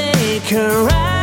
take a ride.